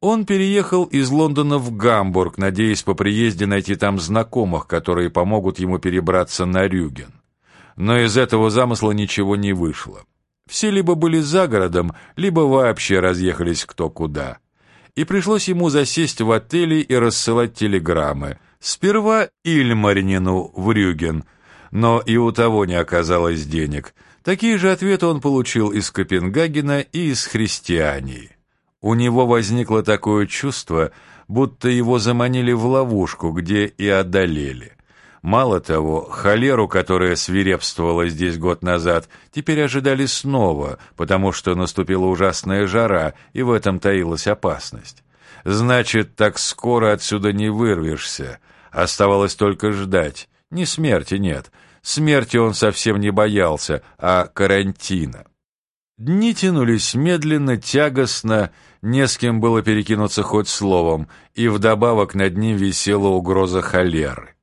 Он переехал из Лондона в Гамбург, надеясь по приезде найти там знакомых, которые помогут ему перебраться на Рюген. Но из этого замысла ничего не вышло. Все либо были за городом, либо вообще разъехались кто куда. И пришлось ему засесть в отеле и рассылать телеграммы. Сперва Ильмаринину в Рюген, но и у того не оказалось денег. Такие же ответы он получил из Копенгагена и из Христиании. У него возникло такое чувство, будто его заманили в ловушку, где и одолели. Мало того, холеру, которая свирепствовала здесь год назад, теперь ожидали снова, потому что наступила ужасная жара, и в этом таилась опасность. Значит, так скоро отсюда не вырвешься. Оставалось только ждать. Ни смерти нет. Смерти он совсем не боялся, а карантина. Дни тянулись медленно, тягостно, не с кем было перекинуться хоть словом, и вдобавок над ним висела угроза холеры.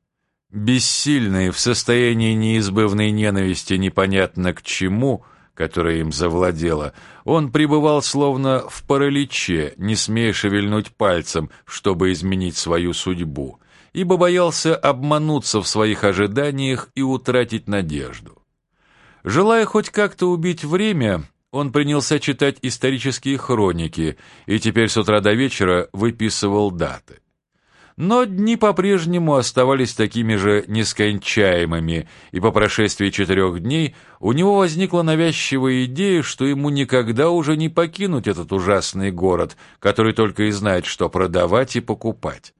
Бессильный, в состоянии неизбывной ненависти непонятно к чему, которая им завладела, он пребывал словно в параличе, не смея шевельнуть пальцем, чтобы изменить свою судьбу, ибо боялся обмануться в своих ожиданиях и утратить надежду. Желая хоть как-то убить время, он принялся читать исторические хроники и теперь с утра до вечера выписывал даты. Но дни по-прежнему оставались такими же нескончаемыми, и по прошествии четырех дней у него возникла навязчивая идея, что ему никогда уже не покинуть этот ужасный город, который только и знает, что продавать и покупать.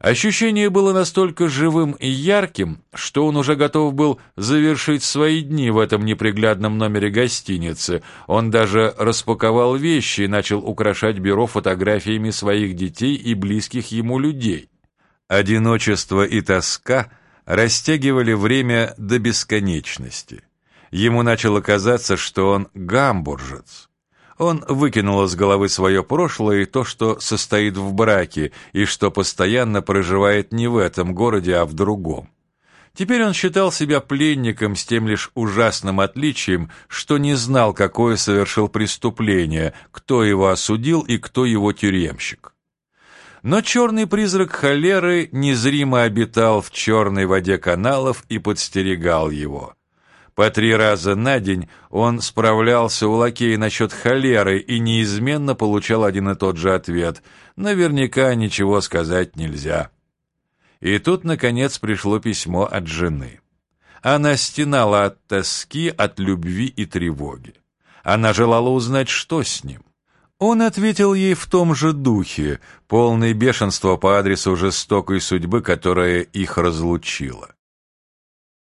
Ощущение было настолько живым и ярким, что он уже готов был завершить свои дни в этом неприглядном номере гостиницы. Он даже распаковал вещи и начал украшать бюро фотографиями своих детей и близких ему людей. Одиночество и тоска растягивали время до бесконечности. Ему начало казаться, что он гамбуржец. Он выкинул из головы свое прошлое и то, что состоит в браке, и что постоянно проживает не в этом городе, а в другом. Теперь он считал себя пленником с тем лишь ужасным отличием, что не знал, какое совершил преступление, кто его осудил и кто его тюремщик. Но черный призрак холеры незримо обитал в черной воде каналов и подстерегал его. По три раза на день он справлялся у лакея насчет холеры и неизменно получал один и тот же ответ. Наверняка ничего сказать нельзя. И тут, наконец, пришло письмо от жены. Она стенала от тоски, от любви и тревоги. Она желала узнать, что с ним. Он ответил ей в том же духе, полный бешенства по адресу жестокой судьбы, которая их разлучила.